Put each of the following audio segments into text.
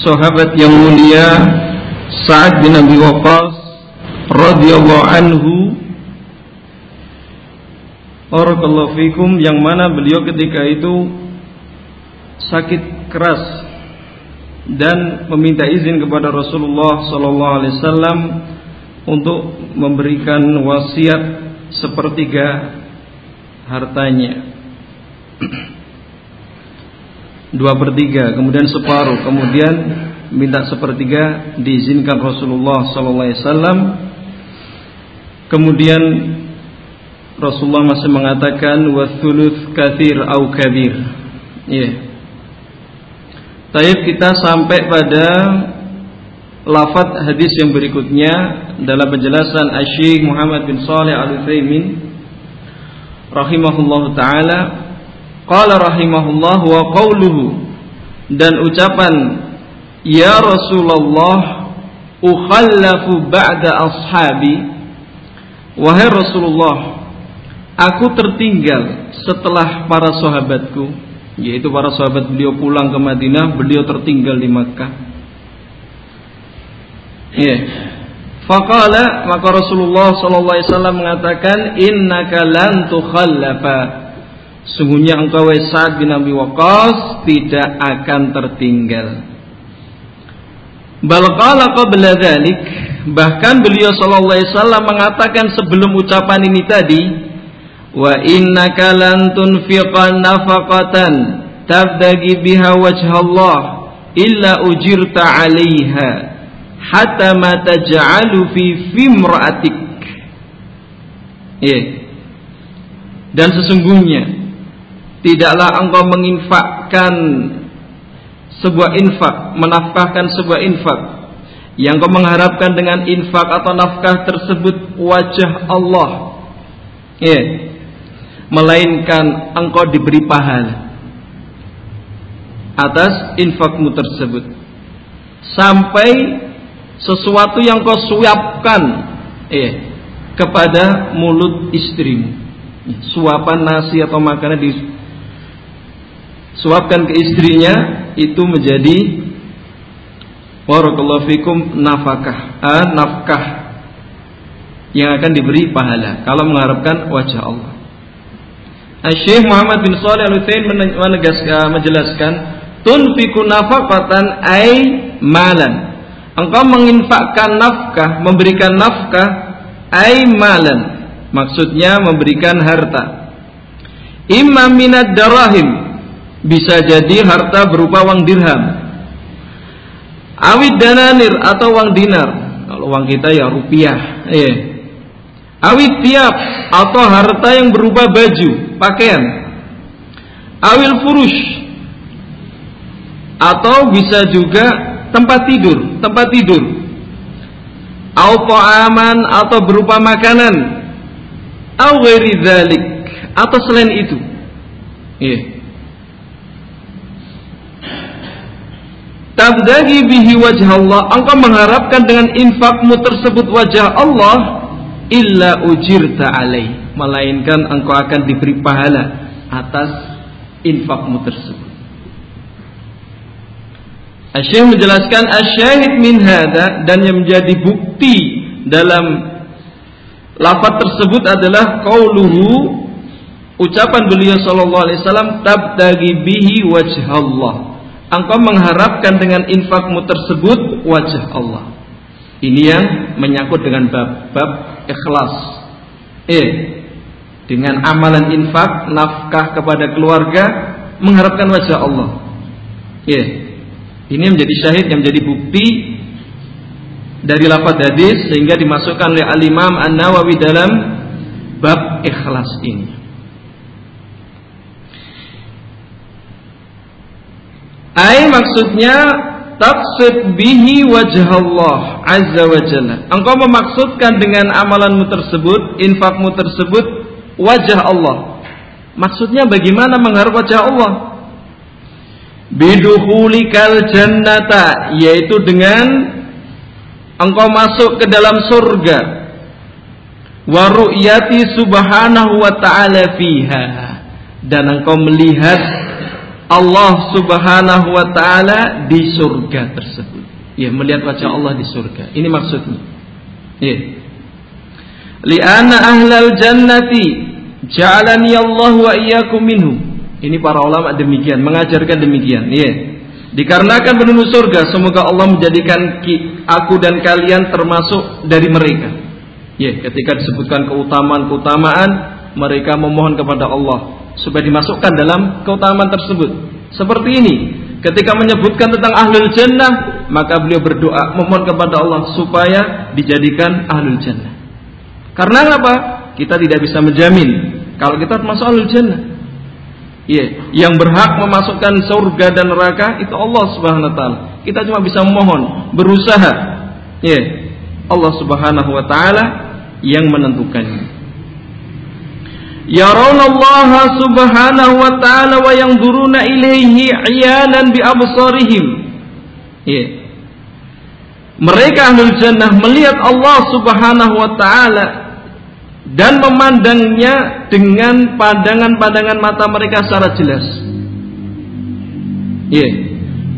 sahabat yang mulia Sa'ad bin Abi Waqqas radhiyallahu anhu. Barakallahu fikum yang mana beliau ketika itu sakit keras dan meminta izin kepada Rasulullah sallallahu alaihi wasallam untuk memberikan wasiat sepertiga hartanya dua per tiga kemudian separuh kemudian minta sepertiga diizinkan Rasulullah sallallahu alaihi wasallam. Kemudian Rasulullah masih mengatakan wathuluth kathir au kabir. Ya yeah. Kita sampai pada lafaz hadis yang berikutnya dalam penjelasan Asy Muhammad bin Shalih Al Utsaimin rahimahullahu taala qala rahimahullah wa qawluhu. Dan ucapan ya Rasulullah ukhallafu ba'da ashabi. Wahai Rasulullah Aku tertinggal setelah para sahabatku Yaitu para sahabat beliau pulang ke Madinah Beliau tertinggal di Makkah. Ya yeah. Maka Rasulullah sallallahu alaihi wasallam mengatakan innaka lan tukhallafa Sungguhnya engkau Sa'ad bin Abi Waqqas tidak akan tertinggal. Bal qala qabla dzalik bahkan beliau sallallahu alaihi wasallam mengatakan sebelum ucapan ini tadi wa innaka lan tunfiqa nafaqatan tabdagi biha wajha Allah illa ujirta 'alaiha hatta ma taj'alu fi fimra'atik yeah. dan sesungguhnya tidaklah engkau menginfakkan sebuah infak menafkahkan sebuah infak. Yang kau mengharapkan dengan infak atau nafkah tersebut wajah Allah. Ya. Melainkan engkau diberi pahala atas infakmu tersebut. Sampai sesuatu yang kau suapkan eh kepada mulut istrimu. Suapan nasi atau makanan disuapkan ke istrinya itu menjadi warakallahu fikum nafkah ah, nafkah yang akan diberi pahala kalau mengharapkan wajah Allah Syekh Muhammad bin Shalih Al Utsaimin menegaskan menjelaskan tunfiku nafaqatan ai malan. Engkau menginfakkan nafkah, memberikan nafkah ai malan. Maksudnya memberikan harta. Imma minad darahim bisa jadi harta berupa uang dirham. Awid dananir atau uang dinar. Kalau uang kita ya rupiah. Eh. Awid tiap atau harta yang berupa baju pakaian awil furush atau bisa juga tempat tidur tempat tidur atau aman atau berupa makanan atau atau selain itu iya tabdagi bihi wajah Allah engkau mengharapkan dengan infakmu tersebut wajah Allah illa ujirta alaih melainkan engkau akan diberi pahala atas infakmu tersebut. Asyik menjelaskan asyahid min hada dan yang menjadi bukti dalam lafaz tersebut adalah qauluhu ucapan beliau sallallahu alaihi wasallam tabtagi bihi. Engkau mengharapkan dengan infakmu tersebut wajah Allah. Ini yang menyangkut dengan bab-bab ikhlas. Eh, dengan amalan infak, nafkah kepada keluarga, mengharapkan wajah Allah. Yeah. Ini menjadi syahid yang menjadi bukti dari lafaz hadis sehingga dimasukkan oleh Al-Imam An-Nawawi dalam bab ikhlas ini. Ai maksudnya taqsid bihi wajah Allah azza wa jalla. Engkau memaksudkan dengan amalanmu tersebut, infakmu tersebut wajah Allah. Maksudnya bagaimana mengharap wajah Allah? Biduhulikal jannata yaitu dengan engkau masuk ke dalam surga wa ru'yati subhanahu wa ta'ala fiha dan engkau melihat Allah Subhanahu wa taala di surga tersebut. Ya, melihat wajah Allah di surga. Ini maksudnya. Ya. Li'anna ahlal jannati ja'alani Allah wa iyyakum minhum. Ini para ulama demikian, mengajarkan demikian. Ya. Dikarenakan penduduk surga, semoga Allah menjadikan aku dan kalian termasuk dari mereka. Ya, ketika disebutkan keutamaan-keutamaan, mereka memohon kepada Allah supaya dimasukkan dalam keutamaan tersebut. Seperti ini, ketika menyebutkan tentang ahlul jannah, maka beliau berdoa memohon kepada Allah supaya dijadikan ahlul jannah. Karena apa? Kita tidak bisa menjamin kalau kita termasuk ahlul jannah. Yeah. yang berhak memasukkan surga dan neraka itu Allah Subhanahu wa taala. Kita cuma bisa memohon, berusaha. Yeah. Allah Subhanahu wa taala yang menentukannya. Yarawna Allah Subhanahu wa taala wa yanzuruna ilaihi iyanan bi absarihim. Yeah. Mereka ahlul jannah melihat Allah Subhanahu wa taala dan memandangnya dengan pandangan-pandangan mata mereka secara jelas. Ya. Yeah.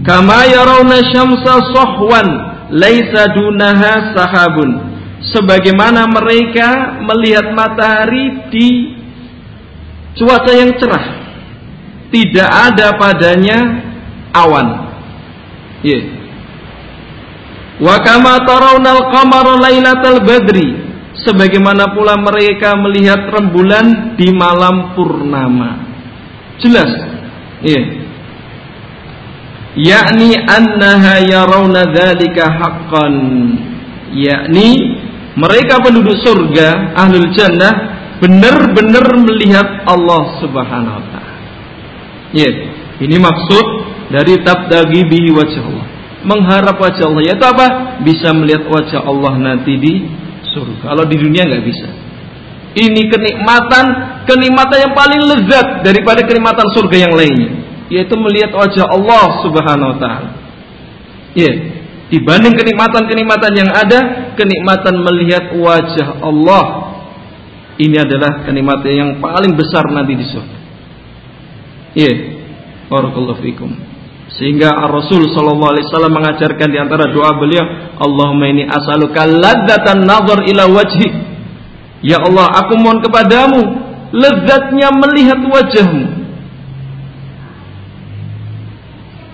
Kama yarawna syamsa sahwan laisa dunaha sahabun. Sebagaimana mereka melihat matahari di cuaca yang cerah. Tidak ada padanya awan. Ya. Wa kama tarawna al-qamara lailatal badri sebagaimana pula mereka melihat rembulan di malam purnama. Jelas? Iya. Yakni annaha yarawna dzalika haqqan. Yakni mereka penduduk surga, ahlul jannah benar-benar melihat Allah Subhanahu wa taala. Iya. Ini maksud dari tabdagi bihi wajah Allah. Mengharap wajah Allah yaitu apa? Bisa melihat wajah Allah nanti di surga. Kalau di dunia nggak bisa. Ini kenikmatan, kenikmatan yang paling lezat daripada kenikmatan surga yang lainnya, yaitu melihat wajah Allah Subhanahu wa taala. Ya, dibanding kenikmatan-kenikmatan yang ada, kenikmatan melihat wajah Allah ini adalah kenikmatan yang paling besar nanti di surga. Ya, barakallahu fikum. Sehingga Rasul sallallahu alaihi wasallam mengajarkan di antara doa beliau, Allahumma ini as'aluka ladzatan nazar ila wajhi. Ya Allah, aku mohon kepadamu lezatnya melihat wajahmu.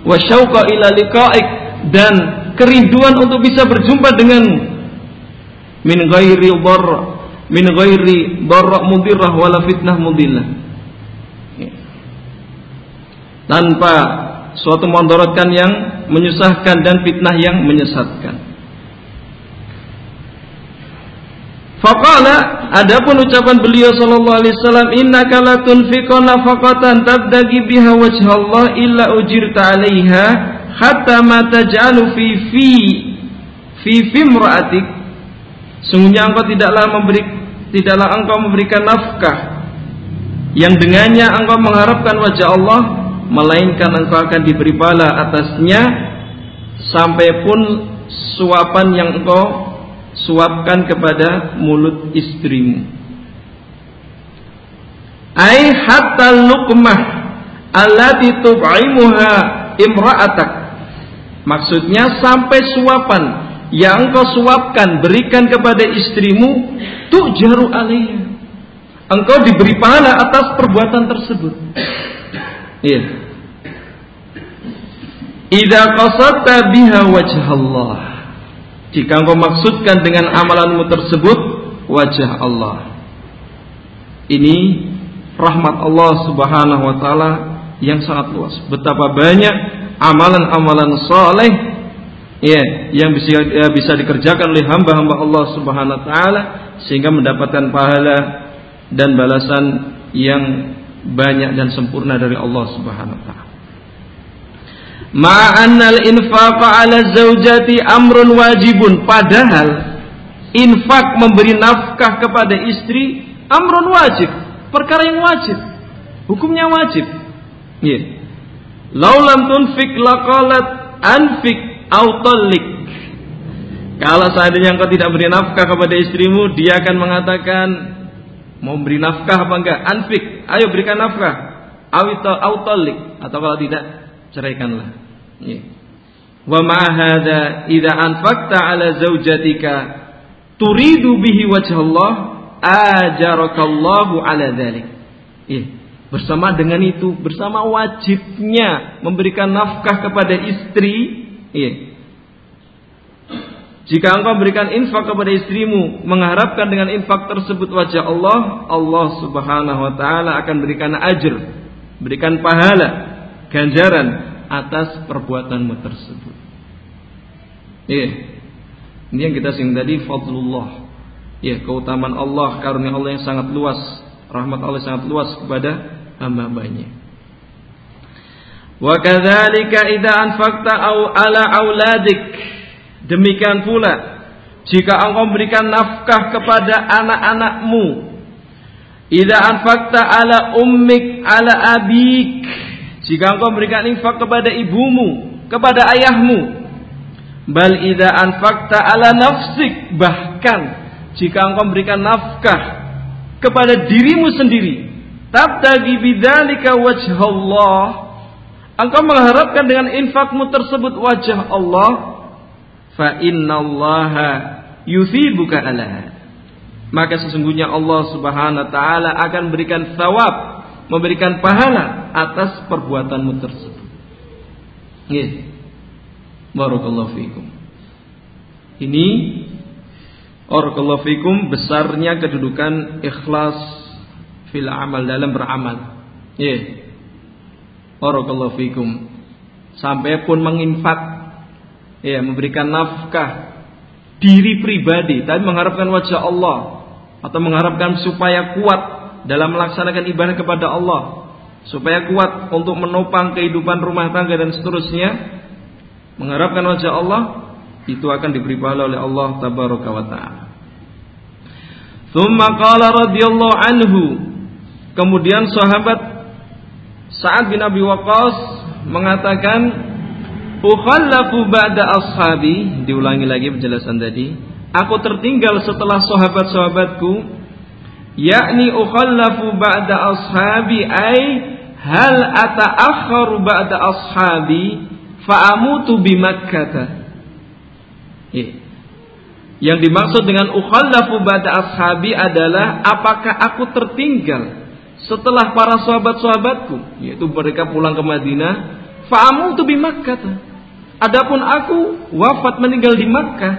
Wa syauqa ila liqa'ik dan kerinduan untuk bisa berjumpa denganmu. Min ghairi dharra, min ghairi dharra mudirrah wala fitnah mudillah. Ya. Tanpa suatu mondorotkan yang menyusahkan dan fitnah yang menyesatkan. Faqala adapun ucapan beliau sallallahu alaihi wasallam innaka la tunfiqu nafaqatan tabdagi biha wajh Allah illa ujirta 'alaiha hatta ma taj'alu fi fi fi fi sungguhnya engkau tidaklah memberi tidaklah engkau memberikan nafkah yang dengannya engkau mengharapkan wajah Allah melainkan engkau akan diberi bala atasnya sampai pun suapan yang engkau suapkan kepada mulut istrimu. Ai hatta luqmah allati tub'imuha imra'atak. Maksudnya sampai suapan yang engkau suapkan berikan kepada istrimu tujaru alaiha. Engkau diberi pahala atas perbuatan tersebut. Iya. Idza qasadta biha wajh Allah. Jika engkau maksudkan dengan amalanmu tersebut wajah Allah. Ini rahmat Allah Subhanahu wa taala yang sangat luas. Betapa banyak amalan-amalan soleh ya yang bisa ya, bisa dikerjakan oleh hamba-hamba Allah Subhanahu wa taala sehingga mendapatkan pahala dan balasan yang banyak dan sempurna dari Allah Subhanahu wa taala. Ma'annal infaqa ala zaujati amrun wajibun Padahal infak memberi nafkah kepada istri amrun wajib Perkara yang wajib Hukumnya wajib Ya. Laulam tunfik laqalat anfik autolik Kalau seandainya engkau tidak beri nafkah kepada istrimu Dia akan mengatakan Mau beri nafkah apa enggak? Anfik, ayo berikan nafkah awita autolik atau kalau tidak ceraikanlah. Ya. Wa ma hadza idza anfaqta ala zaujatika turidu bihi wajh Allah ajarakallahu ala dzalik. Ya. Bersama dengan itu, bersama wajibnya memberikan nafkah kepada istri, ya. Jika engkau berikan infak kepada istrimu, mengharapkan dengan infak tersebut wajah Allah, Allah Subhanahu wa taala akan berikan ajr, berikan pahala, ganjaran atas perbuatanmu tersebut. Iya. Ini yang kita sing tadi fadlullah. Ya, keutamaan Allah, karunia Allah yang sangat luas, rahmat Allah yang sangat luas kepada hamba-hambanya. Kadzalika idza anfaqta au ala auladik. Demikian pula jika engkau memberikan nafkah kepada anak-anakmu. Idza anfaqta ala ummik ala abik. Jika engkau memberikan infak kepada ibumu, kepada ayahmu, Bal idza anfaqta ala nafsik bahkan jika engkau memberikan nafkah kepada dirimu sendiri tabtagi bidzalika wajh Allah engkau mengharapkan dengan infakmu tersebut wajah Allah fa innallaha yuthibuka ala maka sesungguhnya Allah Subhanahu wa taala akan memberikan thawab memberikan pahala atas perbuatanmu tersebut. Yeah. Barakallahu fikum. Ini Barakallahu fikum besarnya kedudukan ikhlas fil amal dalam beramal. Ya. Barakallahu fikum. Sampai pun menginfak ya memberikan nafkah diri pribadi tapi mengharapkan wajah Allah atau mengharapkan supaya kuat dalam melaksanakan ibadah kepada Allah supaya kuat untuk menopang kehidupan rumah tangga dan seterusnya mengharapkan wajah Allah itu akan diberi pahala oleh Allah tabaraka wa taala. Thumma qala radhiyallahu anhu kemudian sahabat Sa'ad bin Abi Waqqas mengatakan ukhallafu ba'da ashabi diulangi lagi penjelasan tadi aku tertinggal setelah sahabat-sahabatku yakni ukhallafu ba'da ashabi ai hal ata'akhkharu ba'da ashabi fa'amutu bi Makkah. Ya. Yang dimaksud dengan ukhallafu ba'da ashabi adalah apakah aku tertinggal setelah para sahabat-sahabatku yaitu mereka pulang ke Madinah fa'amu tu bi Makkah. Adapun aku wafat meninggal di Makkah.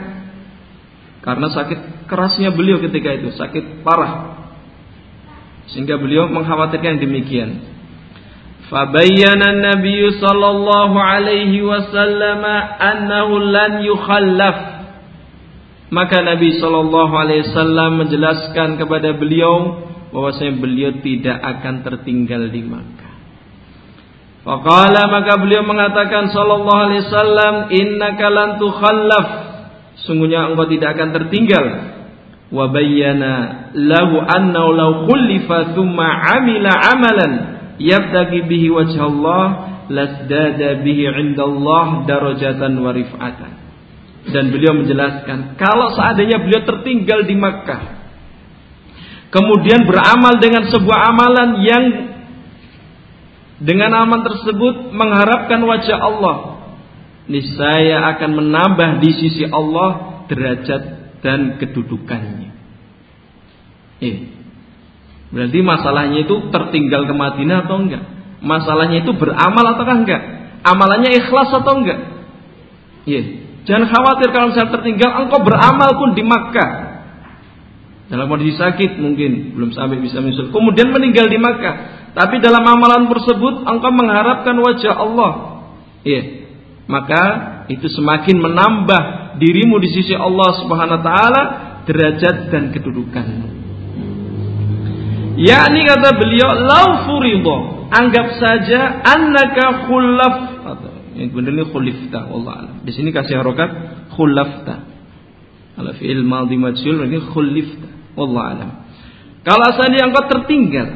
Karena sakit kerasnya beliau ketika itu sakit parah. Sehingga beliau mengkhawatirkan demikian. Fabayyana nabiyyu sallallahu alaihi wasallam annahu lan yukhallaf. Maka Nabi sallallahu Alaihi Wasallam menjelaskan kepada beliau bahwasanya beliau tidak akan tertinggal di Makkah. Faqala maka beliau mengatakan Shallallahu Alaihi Wasallam innaka lan tukhallaf sungguhnya engkau tidak akan tertinggal wa lahu annahu law khulifa thumma amila amalan yabtagi bihi wajah Allah lasdada bihi indallah darajatan wa rif'atan. Dan beliau menjelaskan, kalau seandainya beliau tertinggal di Makkah, kemudian beramal dengan sebuah amalan yang dengan amalan tersebut mengharapkan wajah Allah, niscaya akan menambah di sisi Allah derajat dan kedudukannya. Eh, Berarti masalahnya itu tertinggal ke Madinah atau enggak? Masalahnya itu beramal atau enggak? Amalannya ikhlas atau enggak? Iya. Jangan khawatir kalau misalnya tertinggal, engkau beramal pun di Makkah. Dalam kondisi sakit mungkin belum sampai bisa menyusul. Kemudian meninggal di Makkah. Tapi dalam amalan tersebut engkau mengharapkan wajah Allah. Iya. Maka itu semakin menambah dirimu di sisi Allah Subhanahu wa taala derajat dan kedudukanmu. Yakni kata beliau, lau. Anggap saja annaka khulaf yang benar ini khulifta Allah. Di sini kasih harokat khulafta. Kalau fi'il madhi majhul ini khulifta. Allah alam. Kalau seandainya engkau tertinggal,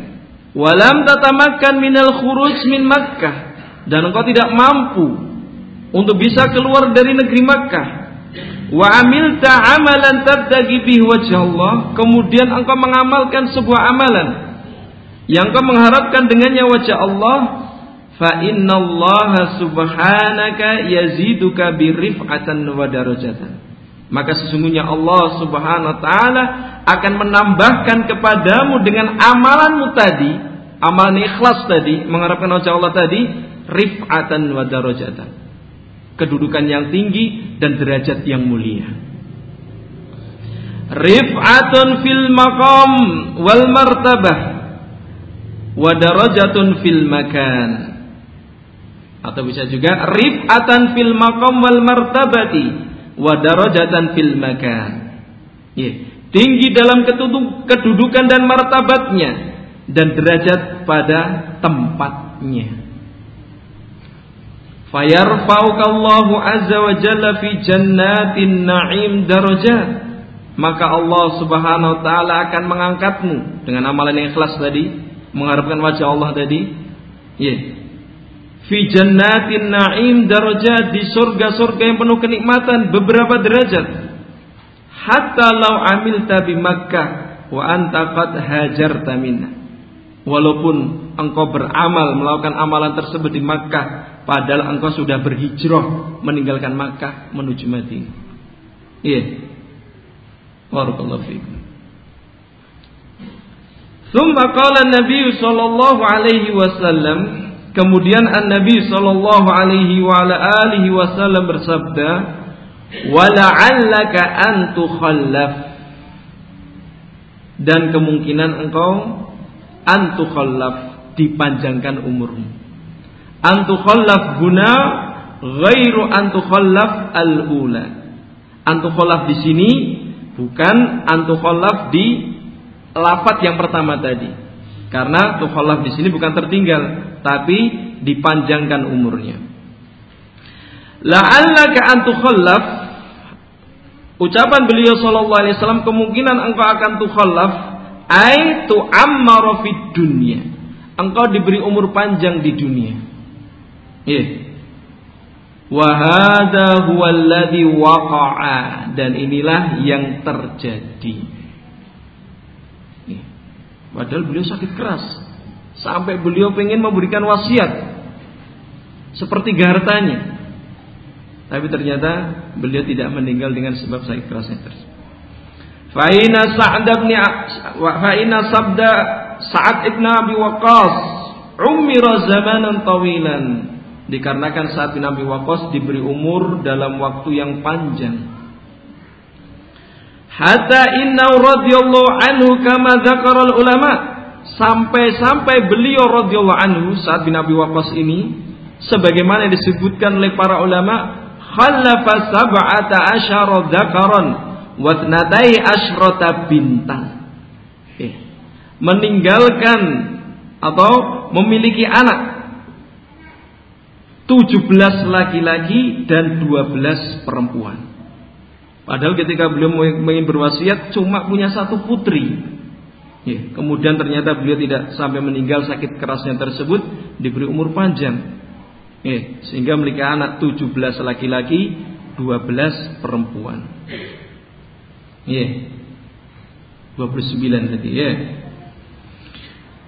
walam tatamakan minal khuruj min Makkah dan engkau tidak mampu untuk bisa keluar dari negeri Makkah wa amilta amalan tabtagi bih wajah Allah kemudian engkau mengamalkan sebuah amalan yang kau mengharapkan dengannya wajah Allah fa innallaha subhanaka yaziduka birif'atan wa darajatan maka sesungguhnya Allah Subhanahu wa taala akan menambahkan kepadamu dengan amalanmu tadi, amalan ikhlas tadi, mengharapkan wajah Allah tadi, rif'atan wa darajatan. Kedudukan yang tinggi dan derajat yang mulia. Rif'atun fil maqam wal martabah wa darajatun fil makan. Atau bisa juga rif'atan fil maqam wal martabati wa darajatan fil makan. Ya, tinggi dalam kedudukan dan martabatnya dan derajat pada tempatnya. Fayarfa'ukallahu azza wa jalla fi jannatin na'im darajat. Maka Allah Subhanahu wa taala akan mengangkatmu dengan amalan yang ikhlas tadi, mengharapkan wajah Allah tadi. Ya, fi jannatin na'im darajat di surga-surga yang penuh kenikmatan beberapa derajat hatta lau amilta bi Makkah wa anta qad hajarta minna walaupun engkau beramal melakukan amalan tersebut di Makkah padahal engkau sudah berhijrah meninggalkan Makkah menuju Madinah iya barakallahu fiikum ثم قال النبي صلى الله عليه وسلم Kemudian An-Nabi sallallahu alaihi wasallam bersabda, "Wala'allaka an tukhallaf." Dan kemungkinan engkau an tukhallaf dipanjangkan umurmu. An tukhallaf guna ghairu an tukhallaf al-ula. An tukhallaf di sini bukan an tukhallaf di lafat yang pertama tadi. Karena tukhallaf di sini bukan tertinggal, tapi dipanjangkan umurnya. La'allaka an tukhallaf ucapan beliau sallallahu alaihi wasallam kemungkinan engkau akan tukhallaf ai tu'ammara fid dunya. Engkau diberi umur panjang di dunia. Iya. Wa hadha huwa alladhi waqa'a dan inilah yang terjadi. Padahal beliau sakit keras. Sampai beliau ingin memberikan wasiat seperti hartanya. Tapi ternyata beliau tidak meninggal dengan sebab sakit kerasnya. Fa'ina Sa'ad Fa'ina sabda Sa'ad ibn Abi Waqqas umira zamanan tawilan dikarenakan saat bin Abi diberi umur dalam waktu yang panjang. Hatta inna radhiyallahu anhu kama dzakara ulama sampai-sampai beliau radhiyallahu anhu saat bin Abi Waqqas ini sebagaimana disebutkan oleh para ulama khalafa sab'ata asyara dzakaran wa tnatai asyrata bintang eh, meninggalkan atau memiliki anak 17 laki-laki dan 12 perempuan. Padahal ketika beliau ingin berwasiat cuma punya satu putri. Ya, kemudian ternyata beliau tidak sampai meninggal sakit kerasnya tersebut diberi umur panjang. Ya, sehingga memiliki anak 17 laki-laki, 12 perempuan. Ya. 29 tadi ya.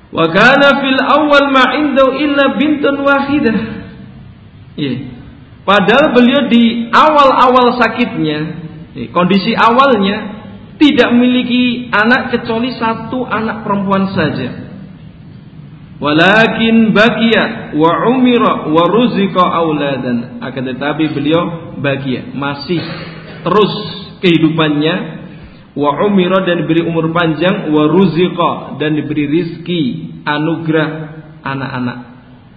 Wa kana fil awal ma illa bintun wahidah. Ya. Padahal beliau di awal-awal sakitnya, ya, kondisi awalnya tidak memiliki anak kecuali satu anak perempuan saja. Walakin bakia wa umira wa ruzika auladan. Akan tetapi beliau bagia, masih terus kehidupannya wa umira dan diberi umur panjang wa ruzika dan diberi rizki anugerah anak-anak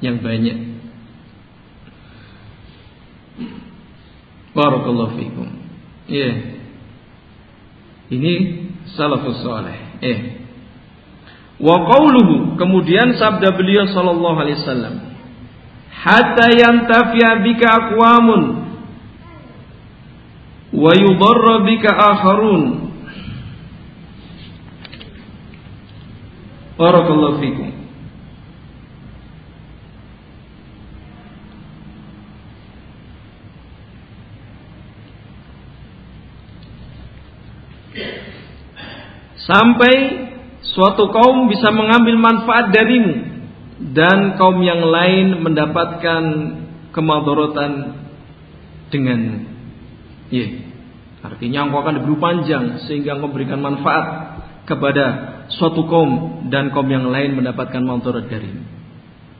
yang banyak. Barakallahu fikum. Ya. Yeah. Ini salafus saleh. Eh. Wa qauluhu kemudian sabda beliau sallallahu alaihi wasallam hatta yantafi'a bika aqwamun wa yudarra bika akharun Barakallahu fikum Sampai suatu kaum bisa mengambil manfaat darimu dan kaum yang lain mendapatkan kemadorotan dengan ya. Artinya engkau akan diberi panjang sehingga engkau memberikan manfaat kepada suatu kaum dan kaum yang lain mendapatkan madarat darimu.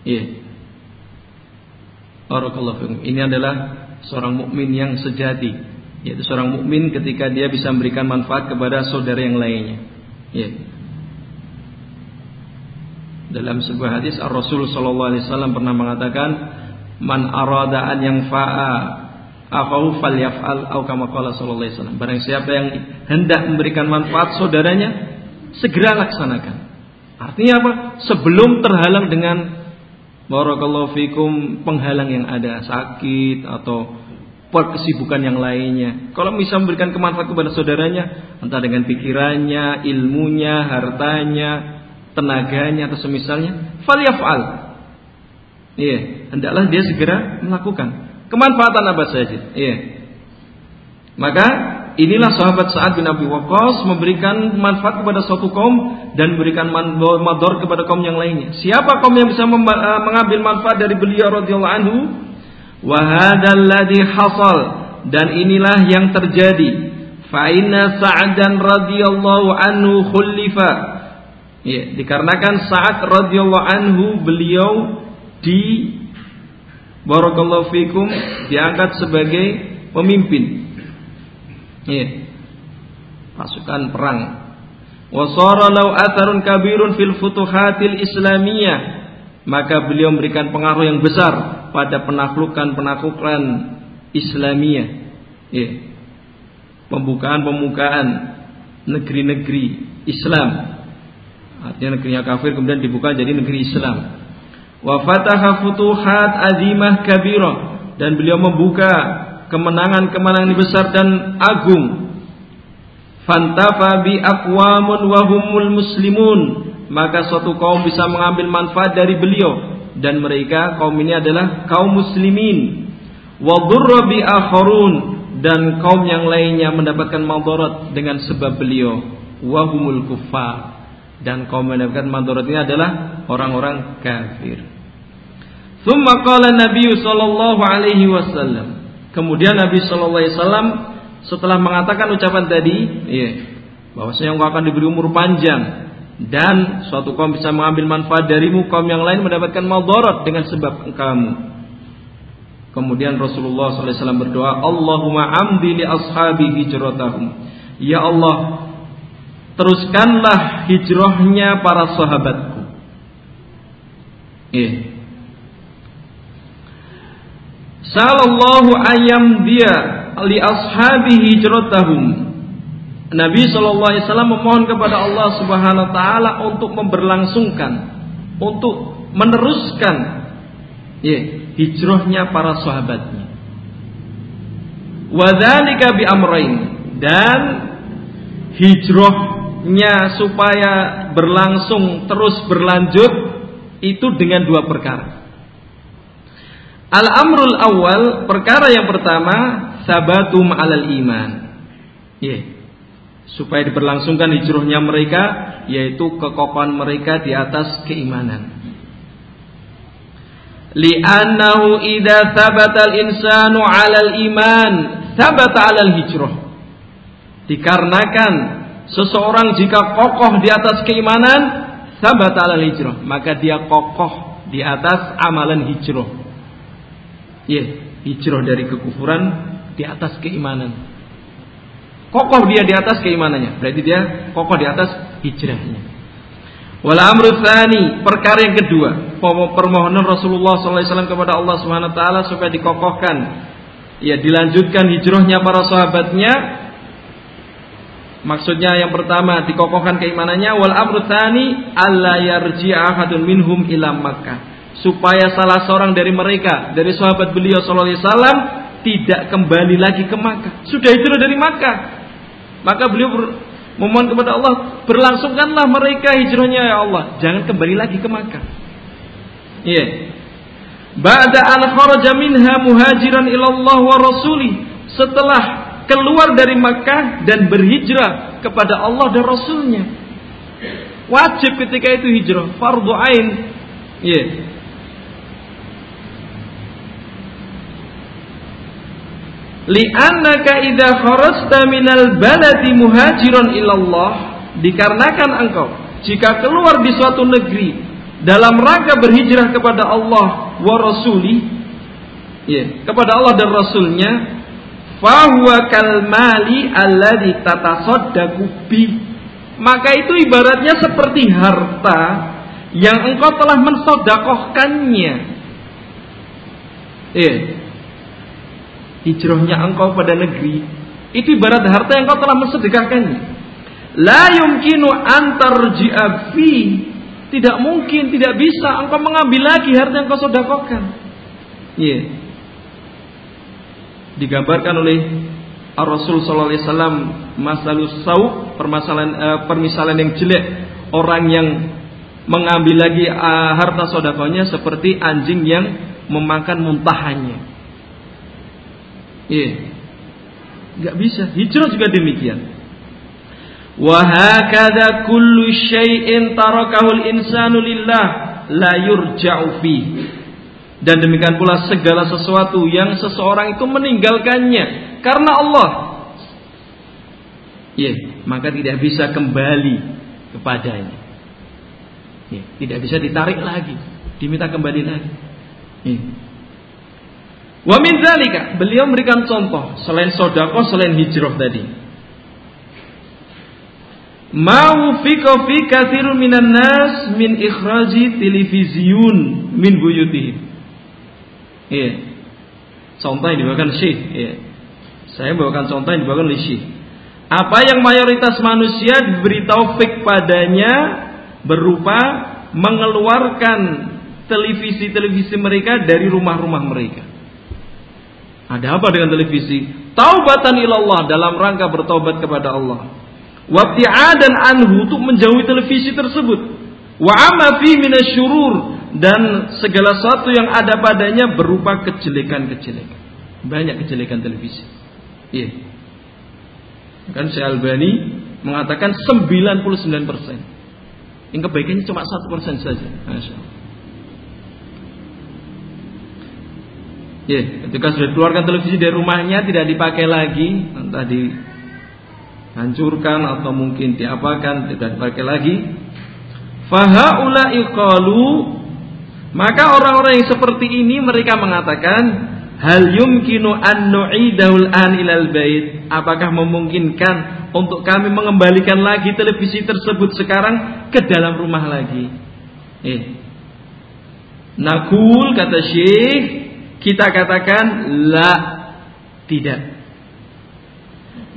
Ya. Ini adalah seorang mukmin yang sejati, yaitu seorang mukmin ketika dia bisa memberikan manfaat kepada saudara yang lainnya. Ya. Dalam sebuah hadis Ar-Rasul sallallahu alaihi wasallam pernah mengatakan, "Man arada an yanfa'a akhahu falyaf'al atau kama qala sallallahu alaihi wasallam." Barang siapa yang hendak memberikan manfaat saudaranya, segera laksanakan. Artinya apa? Sebelum terhalang dengan Barakallahu fikum penghalang yang ada sakit atau kesibukan yang lainnya. Kalau bisa memberikan kemanfaat kepada saudaranya, entah dengan pikirannya, ilmunya, hartanya, tenaganya atau semisalnya, falyaf'al. Iya, hendaklah dia segera melakukan. Kemanfaatan apa saja. Iya. Maka inilah sahabat Sa'ad bin Abi Waqqas memberikan manfaat kepada suatu kaum dan memberikan mador kepada kaum yang lainnya. Siapa kaum yang bisa eh, mengambil manfaat dari beliau radhiyallahu anhu? Wa hadzalladzi hasal dan inilah yang terjadi. Fa inna Sa'dan radhiyallahu anhu khulifa. Ya, dikarenakan Sa'ad radhiyallahu anhu beliau di barakallahu fikum diangkat sebagai pemimpin Iya. Pasukan perang. Wasara law atharun kabirun fil futuhatil islamiyah. Maka beliau memberikan pengaruh yang besar pada penaklukan-penaklukan Islamiyah. Ya. Pembukaan-pembukaan negeri-negeri Islam. Artinya negerinya kafir kemudian dibuka jadi negeri Islam. Wa fataha futuhat azimah kabirah dan beliau membuka kemenangan-kemenangan besar dan agung. Fantafa bi aqwamun wa humul muslimun. Maka suatu kaum bisa mengambil manfaat dari beliau. Dan mereka kaum ini adalah kaum muslimin. Wa bi akharun. Dan kaum yang lainnya mendapatkan madarat dengan sebab beliau. Wa humul kuffar. Dan kaum mendapatkan madarat ini adalah orang-orang kafir. Thumma qala Nabi sallallahu alaihi wasallam. Kemudian Nabi Shallallahu Alaihi Wasallam setelah mengatakan ucapan tadi, ya, bahwasanya engkau akan diberi umur panjang dan suatu kaum bisa mengambil manfaat darimu, kaum yang lain mendapatkan maldorot dengan sebab kamu. Kemudian Rasulullah SAW berdoa, Allahumma amdi li ashabi hijratahum. Ya Allah, teruskanlah hijrahnya para sahabatku. Yeah. Sallallahu ayam dia li ashabi hijratahum. Nabi Shallallahu Alaihi Wasallam memohon kepada Allah Subhanahu Wa Taala untuk memberlangsungkan, untuk meneruskan, ya, hijrahnya para sahabatnya. Wadalika bi amrain dan hijrahnya supaya berlangsung terus berlanjut itu dengan dua perkara. Al-amrul awal, perkara yang pertama, sabatum alal iman. Yeah. Supaya diberlangsungkan hijrahnya mereka, yaitu kekokohan mereka di atas keimanan. Li'annahu idza thabata al-insanu 'alal iman, thabata 'alal hijrah. Dikarenakan seseorang jika kokoh di atas keimanan, thabata 'alal hijrah, maka dia kokoh di atas amalan hijrah. Ya, hijrah dari kekufuran di atas keimanan. Kokoh dia di atas keimanannya. Berarti dia kokoh di atas hijrahnya. Wala amru perkara yang kedua, permohonan Rasulullah SAW kepada Allah Subhanahu wa taala supaya dikokohkan ya dilanjutkan hijrahnya para sahabatnya Maksudnya yang pertama dikokohkan keimanannya wal amru tsani alla yarji'a ahadun minhum ila Makkah supaya salah seorang dari mereka dari sahabat beliau sallallahu alaihi wasallam tidak kembali lagi ke Makkah. Sudah hijrah dari Makkah. Maka beliau memohon kepada Allah, berlangsungkanlah mereka hijrahnya ya Allah, jangan kembali lagi ke Makkah. Iya. Yeah. Ba'da an kharaja minha muhajiran ila Allah wa rasuli. Setelah keluar dari Makkah dan berhijrah kepada Allah dan Rasulnya. Wajib ketika itu hijrah, fardu ain. Ya. Yeah. Li'annaka idza kharajta minal baladi muhajiran ilallah. Dikarenakan engkau jika keluar di suatu negeri dalam rangka berhijrah kepada Allah wa rasuli ya, kepada Allah dan rasulnya fahuwa kalmali alladhi tatasaddaqu bi. Maka itu ibaratnya seperti harta yang engkau telah mensodakohkannya. Ya hijrahnya engkau pada negeri itu ibarat harta yang engkau telah mensedekahkannya la yumkinu antar fi. Tidak mungkin tidak bisa engkau mengambil lagi harta yang engkau sedekahkan. Yeah. digambarkan oleh Rasul sallallahu alaihi wasallam masalus sau permasalahan uh, permisalan yang jelek. Orang yang mengambil lagi uh, harta sodakonya seperti anjing yang memakan muntahannya Iya. Enggak bisa. Hijrah juga demikian. Wa hakadha kullu syai'in tarakahul insanu lillah la yurja'u fi. Dan demikian pula segala sesuatu yang seseorang itu meninggalkannya karena Allah. Ya, maka tidak bisa kembali kepadanya. Ya, tidak bisa ditarik lagi, diminta kembali lagi. Ya. Wa min dzalika, beliau memberikan contoh selain sodako, selain hijrah tadi. Mau fika fi katsirun minan nas min ikhraji televisiun min buyutihim. Iya. Contoh yang dibawakan Syekh, iya. Saya bawakan contoh yang dibawakan oleh. Apa yang mayoritas manusia diberi taufik padanya berupa mengeluarkan televisi-televisi mereka dari rumah-rumah mereka. Ada apa dengan televisi? Taubatan ilallah dalam rangka bertobat kepada Allah. Wabti'adan anhu untuk menjauhi televisi tersebut. Wa fi minasyurur dan segala sesuatu yang ada padanya berupa kejelekan-kejelekan. Banyak kejelekan televisi. Iya. Kan Syekh Albani mengatakan 99%. Yang kebaikannya cuma 1% saja. Masya Allah. Ya, ketika sudah keluarkan televisi dari rumahnya tidak dipakai lagi, entah dihancurkan atau mungkin diapakan, tidak dipakai lagi. Fahaula iqalu maka orang-orang yang seperti ini mereka mengatakan hal yumkinu an nu'idahul an ilal bait apakah memungkinkan untuk kami mengembalikan lagi televisi tersebut sekarang ke dalam rumah lagi eh nakul kata syekh kita katakan la tidak.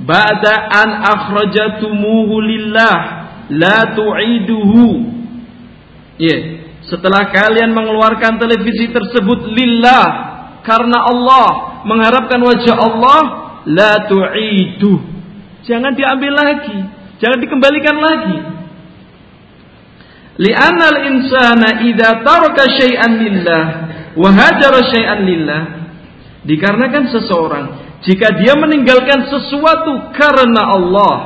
Ba'da an akhrajatumuhu lillah la tu'iduhu. Ya, yeah. setelah kalian mengeluarkan televisi tersebut lillah karena Allah mengharapkan wajah Allah la tu'idu. Jangan diambil lagi, jangan dikembalikan lagi. Li'anal insana idza taraka syai'an lillah wahajara syai'an lillah. Dikarenakan seseorang jika dia meninggalkan sesuatu karena Allah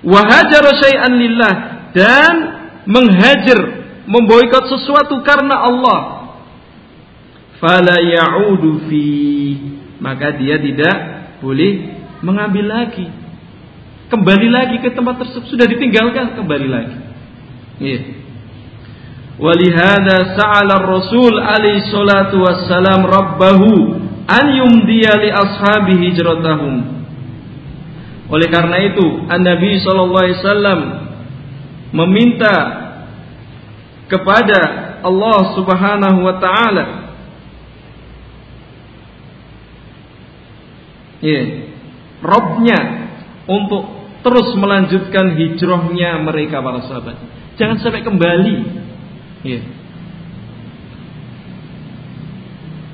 wahajara syai'an lillah dan menghajar memboikot sesuatu karena Allah fala ya'udu fi maka dia tidak boleh mengambil lagi. Kembali lagi ke tempat tersebut sudah ditinggalkan kembali lagi. Yeah. Walihada sa'ala Rasul alaihi salatu wassalam rabbahu an yumdiya li ashabi hijratahum. Oleh karena itu, An-Nabi sallallahu alaihi wasallam meminta kepada Allah Subhanahu wa taala ya, Robnya untuk terus melanjutkan hijrahnya mereka para sahabat. Jangan sampai kembali Ya.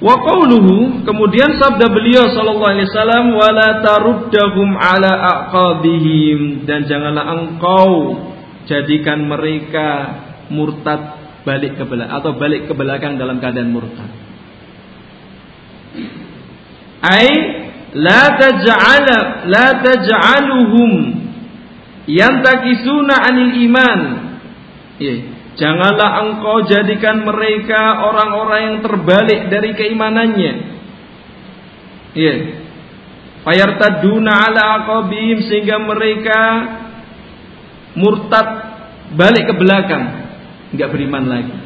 Wa qawluhu kemudian sabda beliau sallallahu alaihi wasallam wala taruddahum ala aqabihim dan janganlah engkau jadikan mereka murtad balik ke belakang atau balik ke belakang dalam keadaan murtad. Ai la taj'ala la taj'aluhum yantakisuna anil iman Ya. Janganlah engkau jadikan mereka orang-orang yang terbalik dari keimanannya. Ya. Fayartaduna ala aqabihim sehingga mereka murtad balik ke belakang, enggak beriman lagi.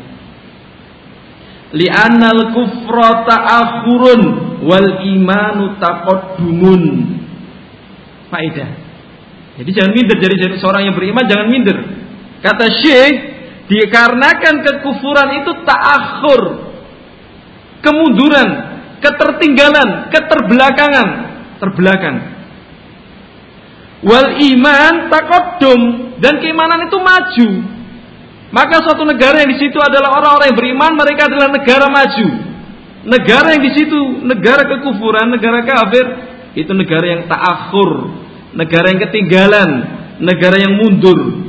Li'annal kufra ta'akhurun wal imanu taqaddumun. Faedah. Jadi jangan minder jadi seorang yang beriman jangan minder. Kata Syekh, dikarenakan kekufuran itu ta'akhur. Kemunduran, ketertinggalan, keterbelakangan, terbelakang. Wal iman takodum dan keimanan itu maju. Maka suatu negara yang di situ adalah orang-orang yang beriman, mereka adalah negara maju. Negara yang di situ negara kekufuran, negara kafir, itu negara yang ta'akhur, negara yang ketinggalan, negara yang mundur.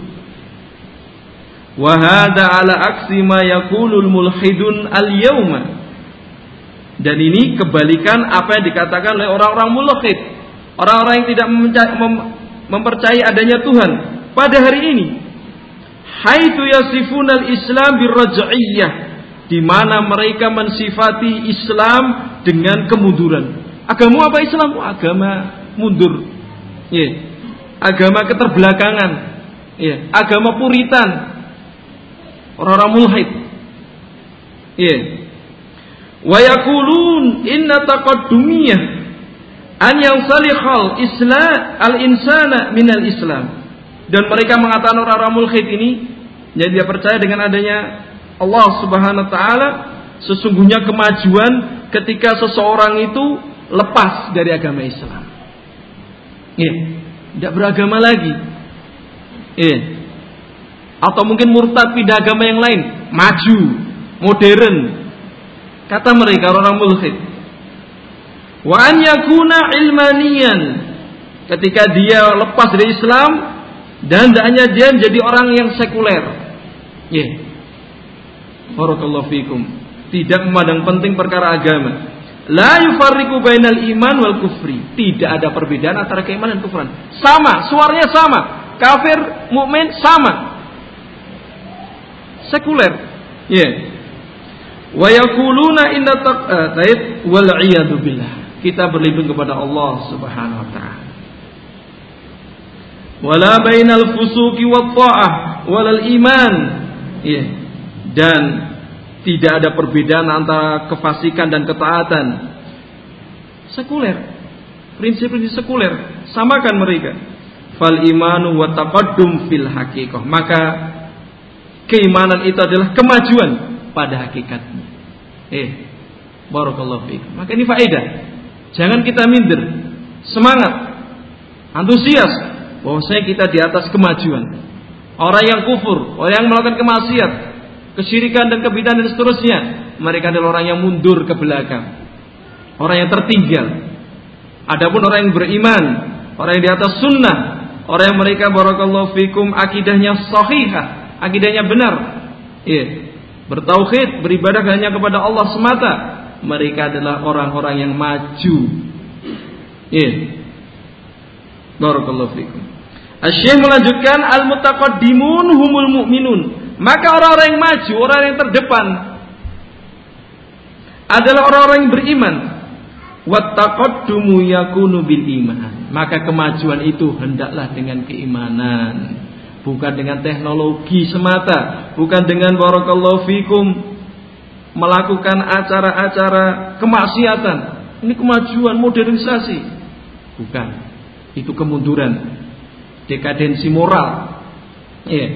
Wahada ala aksi ma mulhidun al yauma. Dan ini kebalikan apa yang dikatakan oleh orang-orang mulhid, orang-orang yang tidak mempercayai adanya Tuhan pada hari ini. Haitsu yasifuna al-Islam birraj'iyyah di mana mereka mensifati Islam dengan kemunduran. Agama apa Islam? Agama mundur. Ya. Agama keterbelakangan. Ya. Agama puritan orang-orang mulhid. Iya. Wa yaqulun inna taqaddumiyah an yansalikhal isla al-insana minal islam. Dan mereka mengatakan orang-orang mulhid ini jadi dia percaya dengan adanya Allah Subhanahu wa taala sesungguhnya kemajuan ketika seseorang itu lepas dari agama Islam. Iya, tidak beragama lagi. Iya atau mungkin murtad pindah agama yang lain, maju, modern. Kata mereka orang mulhid. Wa an yakuna ilmanian. Ketika dia lepas dari Islam dan hanya dia menjadi orang yang sekuler. Ya. Yeah. Barakallahu fikum. Tidak memandang penting perkara agama. La yufarriqu bainal iman wal kufri. Tidak ada perbedaan antara keimanan dan kufran. Sama, suaranya sama. Kafir, mukmin sama sekuler. Ya. Wa yaquluna inna taqatait eh, wal iyadu billah. Kita berlindung kepada Allah Subhanahu wa taala. Wala bainal fusuki wat ta'ah walal iman. Ya. Dan tidak ada perbedaan antara kefasikan dan ketaatan. Sekuler. Prinsip-prinsip sekuler samakan mereka. Fal imanu wa taqaddum fil haqiqah. Maka keimanan itu adalah kemajuan pada hakikatnya. Eh, barakallahu fiik. Maka ini faedah. Jangan kita minder. Semangat. Antusias bahwasanya kita di atas kemajuan. Orang yang kufur, orang yang melakukan kemaksiat, kesyirikan dan kebidahan dan seterusnya, mereka adalah orang yang mundur ke belakang. Orang yang tertinggal. Adapun orang yang beriman, orang yang di atas sunnah, orang yang mereka barakallahu fikum akidahnya sahihah, akidahnya benar. Iya. Bertauhid, beribadah hanya kepada Allah semata. Mereka adalah orang-orang yang maju. Iya. Barakallahu fikum. Melanjutkan al-mutaqaddimun humul mu'minun. Maka orang-orang yang maju, orang yang terdepan adalah orang-orang yang beriman. Wattaqaddumu yakunu bil iman. Maka kemajuan itu hendaklah dengan keimanan bukan dengan teknologi semata, bukan dengan barakallahu fikum melakukan acara-acara kemaksiatan. Ini kemajuan modernisasi. Bukan. Itu kemunduran. Dekadensi moral. Ya.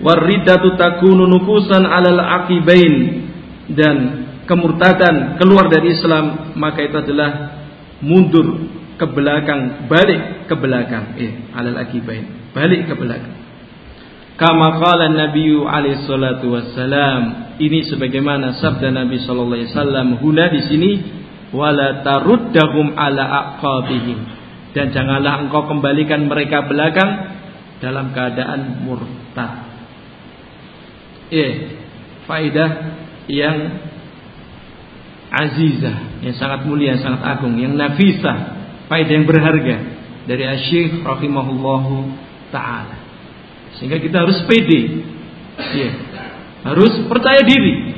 Waridatu takunu nukusan alal akibain dan kemurtadan keluar dari Islam maka itu adalah mundur ke belakang, balik ke belakang. Ya, alal akibain balik ke belakang. Kama qala Nabi alaihi salatu wassalam. Ini sebagaimana sabda Nabi sallallahu alaihi wasallam huna di sini wala taruddahum ala aqabihim. Dan janganlah engkau kembalikan mereka belakang dalam keadaan murtad. Eh, faidah yang azizah, yang sangat mulia, yang sangat agung, yang nafisah, faidah yang berharga dari Asy-Syaikh rahimahullahu taala. Sehingga kita harus pede. Ya. Harus percaya diri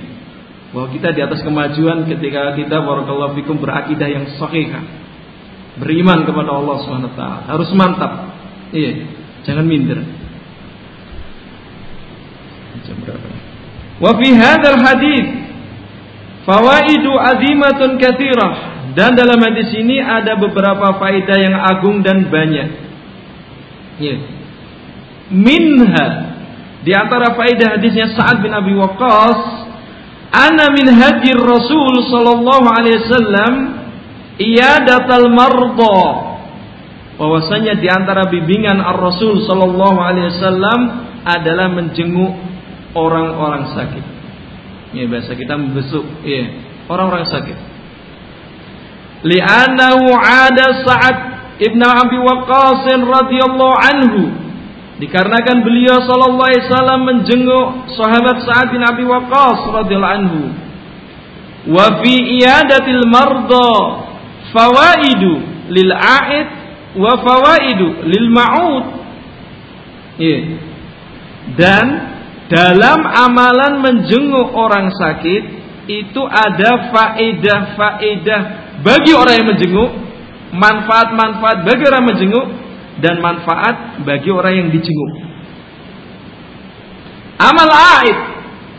bahwa kita di atas kemajuan ketika kita barakallahu fikum berakidah yang sahih. Beriman kepada Allah taala. Harus mantap. Iya, jangan minder. Wa fi hadzal hadis fawaidu azimatun katsirah dan dalam hadis ini ada beberapa faedah yang agung dan banyak. Ya. Minha di antara faedah hadisnya Sa'ad bin Abi Waqqas Ana min hadir Rasul sallallahu alaihi wasallam iyadatal marda. Bahwasanya di antara bimbingan Ar-Rasul sallallahu alaihi wasallam adalah menjenguk orang-orang sakit. Ya bahasa kita membesuk, ya, orang-orang sakit. Li'annahu 'ada Sa'ad ibn Abi Waqqas radhiyallahu anhu Dikarenakan beliau sallallahu alaihi wasallam menjenguk sahabat Sa'ad bin Abi Waqqas radhiyallahu anhu. Wa fi iyadatil marda fawaidu lil a'id wa fawaidu lil ma'ud. Yeah. Dan dalam amalan menjenguk orang sakit itu ada faedah-faedah bagi orang yang menjenguk, manfaat-manfaat bagi orang yang menjenguk dan manfaat bagi orang yang dijenguk. Amal aid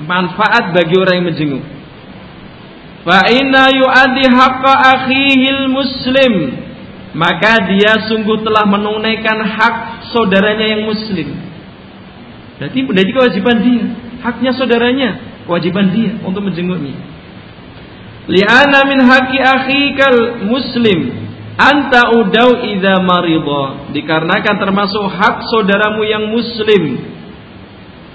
manfaat bagi orang yang menjenguk. Fa inna yu'addi haqqa akhihil muslim maka dia sungguh telah menunaikan hak saudaranya yang muslim. Berarti berarti kewajiban dia, haknya saudaranya, kewajiban dia untuk menjenguknya. Li'ana min haqqi akhikal muslim Anta udau idza maridha dikarenakan termasuk hak saudaramu yang muslim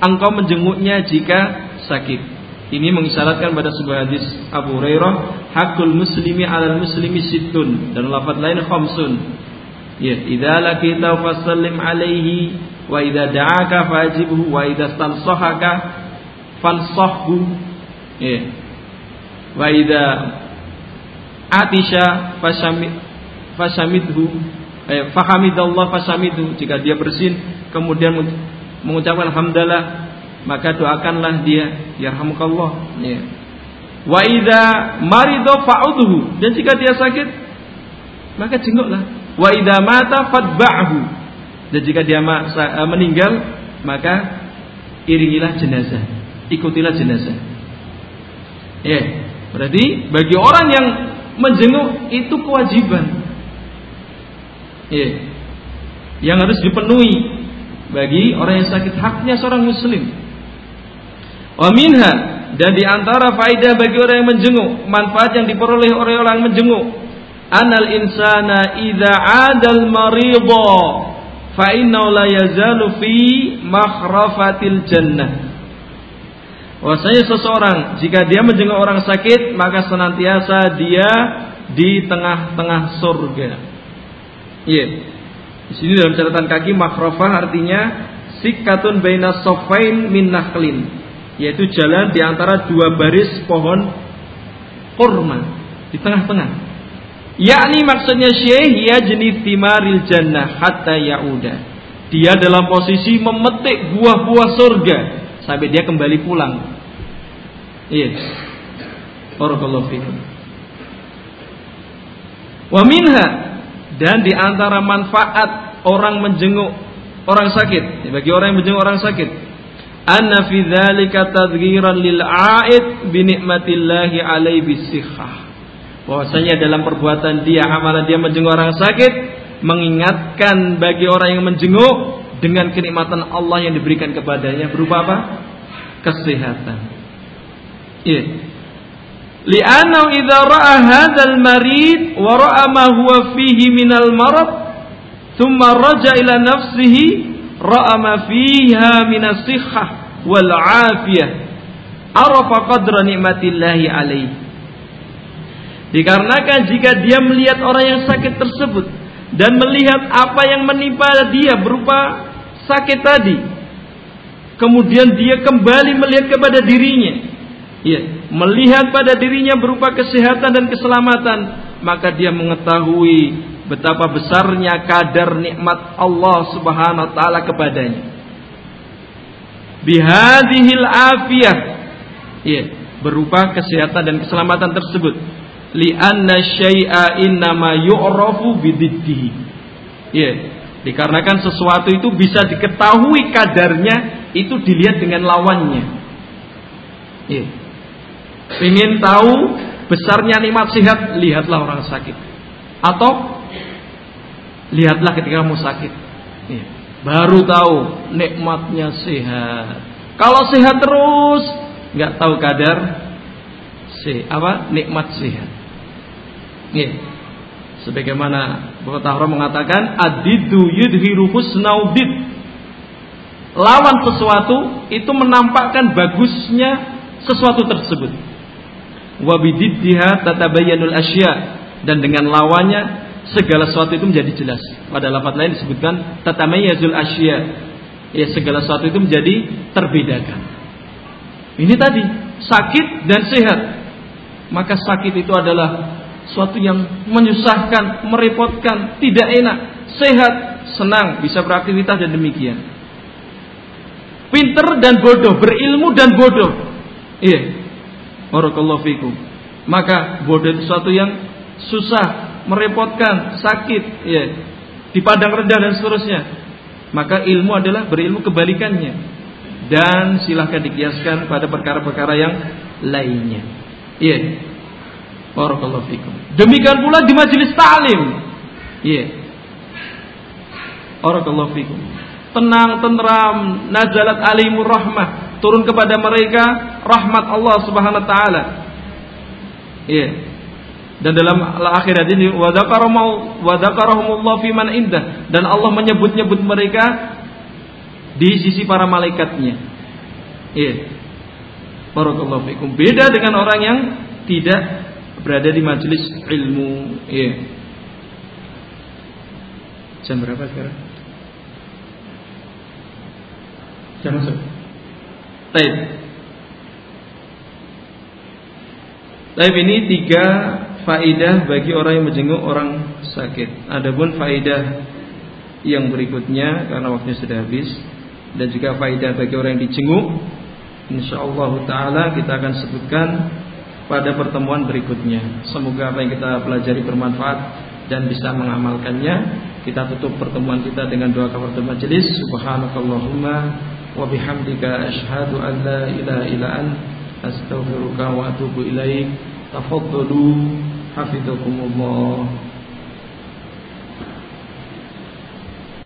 engkau menjenguknya jika sakit. Ini mengisyaratkan pada sebuah hadis Abu Hurairah, hakul muslimi 'alal muslimi sittun dan lafaz lain khamsun. Ya, idza laqita fasallim alaihi wa idza da'aka fajibhu wa idza stansahaka fansahhu. Ya. Wa idza atisha fashamit fasamidhu eh, fahamidallah fasamidhu. Jika dia bersin kemudian mengucapkan hamdalah maka doakanlah dia yarhamukallah. Ya. Wa idza marido fa'udhu. Dan jika dia sakit maka jenguklah. Wa idza mata fatba'hu dan jika dia eh, meninggal maka iringilah jenazah. Ikutilah jenazah. Ya. Berarti bagi orang yang menjenguk itu kewajiban Iya. Yang harus dipenuhi bagi orang yang sakit haknya seorang muslim. Wa minha dan di antara faedah bagi orang yang menjenguk, manfaat yang diperoleh oleh orang yang menjenguk. Anal insana idza adal maridha fa inna la yazalu fi makhrafatil jannah. Bahwasanya seseorang jika dia menjenguk orang sakit maka senantiasa dia di tengah-tengah surga. Iya. Di sini dalam catatan kaki makrofah artinya sikatun baina sofain min naklin, yaitu jalan di antara dua baris pohon kurma di tengah-tengah. Yakni maksudnya syekh ya jenis timaril jannah hatta yauda. Dia dalam posisi memetik buah-buah surga sampai dia kembali pulang. Iya. Barakallahu fikum. Wa minha dan di antara manfaat orang menjenguk orang sakit, ya, bagi orang yang menjenguk orang sakit, anna fi dzalika tadghiran lil 'aid bi alaihi bisihhah. Bahwasanya dalam perbuatan dia, amalan dia menjenguk orang sakit, mengingatkan bagi orang yang menjenguk dengan kenikmatan Allah yang diberikan kepadanya berupa apa? Kesehatan. Iya. Yeah. Li'annahu idza ra'a hadzal marid wa ra'a ma huwa fihi minal marad thumma raja ila nafsihi ra'a ma fiha minas sihhah wal afiyah. Arafa qadra nikmatillahi alaihi Dikarenakan jika dia melihat orang yang sakit tersebut dan melihat apa yang menimpa dia berupa sakit tadi, kemudian dia kembali melihat kepada dirinya, ya, melihat pada dirinya berupa kesehatan dan keselamatan, maka dia mengetahui betapa besarnya kadar nikmat Allah Subhanahu wa taala kepadanya. bihadhil afiyah. Iya, berupa kesehatan dan keselamatan tersebut. Li'anna syai'a innama yu'rafu bididdihi. Iya, dikarenakan sesuatu itu bisa diketahui kadarnya itu dilihat dengan lawannya. Iya. Ingin tahu besarnya nikmat sehat, lihatlah orang sakit. Atau lihatlah ketika kamu sakit. Baru tahu nikmatnya sehat. Kalau sehat terus, nggak tahu kadar se apa nikmat sehat. Iya. Sebagaimana Bapak Tahra mengatakan adidu yudhiru husnaudid. Lawan sesuatu itu menampakkan bagusnya sesuatu tersebut. Wabididdiha tatabayyanul asya dan dengan lawannya segala sesuatu itu menjadi jelas. Pada lafaz lain disebutkan tatamayyazul asya. Ya segala sesuatu itu menjadi terbedakan. Ini tadi sakit dan sehat. Maka sakit itu adalah suatu yang menyusahkan, merepotkan, tidak enak. Sehat, senang, bisa beraktivitas dan demikian. Pinter dan bodoh, berilmu dan bodoh. Iya. Barakallahu fikum. Maka bodoh itu sesuatu yang susah, merepotkan, sakit, ya. Di padang rendah dan seterusnya. Maka ilmu adalah berilmu kebalikannya. Dan silahkan dikiaskan pada perkara-perkara yang lainnya. Iya. Barakallahu fikum. Demikian pula di majelis ta'lim. Iya. Barakallahu fikum. Tenang, tenteram, nazalat alimur rahmah turun kepada mereka rahmat Allah Subhanahu wa taala. Iya. Dan dalam akhirat ini wa dzakarahumullah fi man indah dan Allah menyebut-nyebut mereka di sisi para malaikatnya. Iya. Barakallahu fikum. Beda dengan orang yang tidak berada di majelis ilmu. Iya. Jam berapa sekarang? Jam masuk. Baik. Baik ini tiga faidah bagi orang yang menjenguk orang sakit. Adapun faidah yang berikutnya karena waktunya sudah habis dan juga faidah bagi orang yang dijenguk insyaallah taala kita akan sebutkan pada pertemuan berikutnya. Semoga apa yang kita pelajari bermanfaat dan bisa mengamalkannya. Kita tutup pertemuan kita dengan doa kafaratul majelis. Subhanakallahumma wa bihamdika asyhadu an la ilaha illa an astaghfiruka wa atubu ilaik tafaddalu hafizakumullah